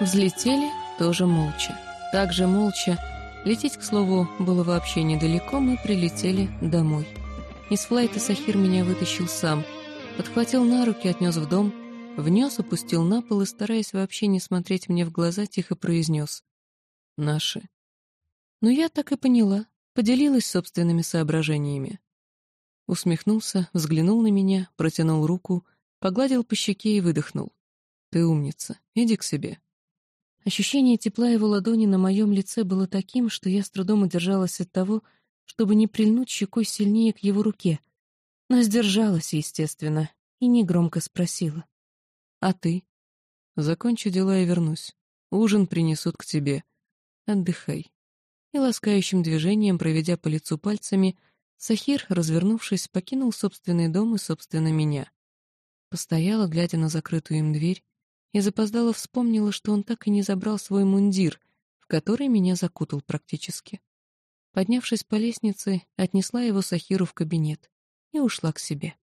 Взлетели тоже молча. Также молча. Лететь, к слову, было вообще недалеко, мы прилетели домой. Из флайта Сахир меня вытащил сам. Подхватил на руки, отнес в дом, внес, опустил на пол и, стараясь вообще не смотреть мне в глаза, тихо произнес. «Наши». Но я так и поняла, поделилась собственными соображениями. Усмехнулся, взглянул на меня, протянул руку, погладил по щеке и выдохнул. «Ты умница, иди к себе». Ощущение тепла его ладони на моем лице было таким, что я с трудом удержалась от того, чтобы не прильнуть щекой сильнее к его руке, но сдержалась, естественно, и негромко спросила. «А ты?» «Закончу дела и вернусь. Ужин принесут к тебе. Отдыхай». И ласкающим движением, проведя по лицу пальцами, Сахир, развернувшись, покинул собственный дом и, собственно, меня. Постояла, глядя на закрытую им дверь, и запоздала вспомнила, что он так и не забрал свой мундир, в который меня закутал практически. Поднявшись по лестнице, отнесла его Сахиру в кабинет и ушла к себе.